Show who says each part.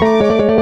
Speaker 1: Música